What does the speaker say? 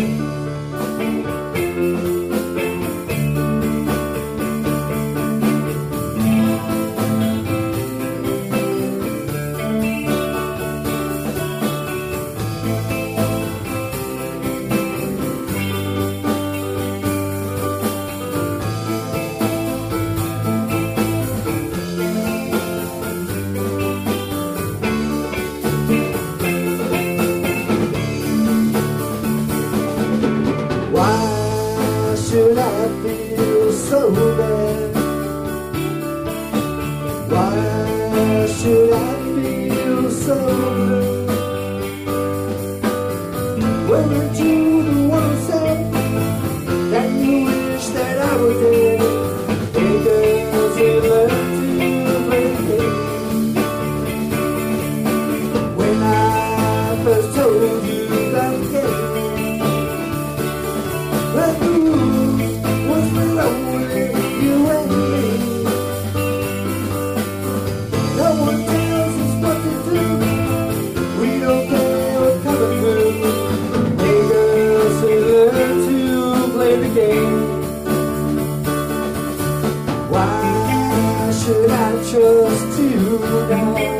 Why I feel so bad? Why should I feel so blue? When you're We don't care you're coming through. To play the game. Why should I trust you now?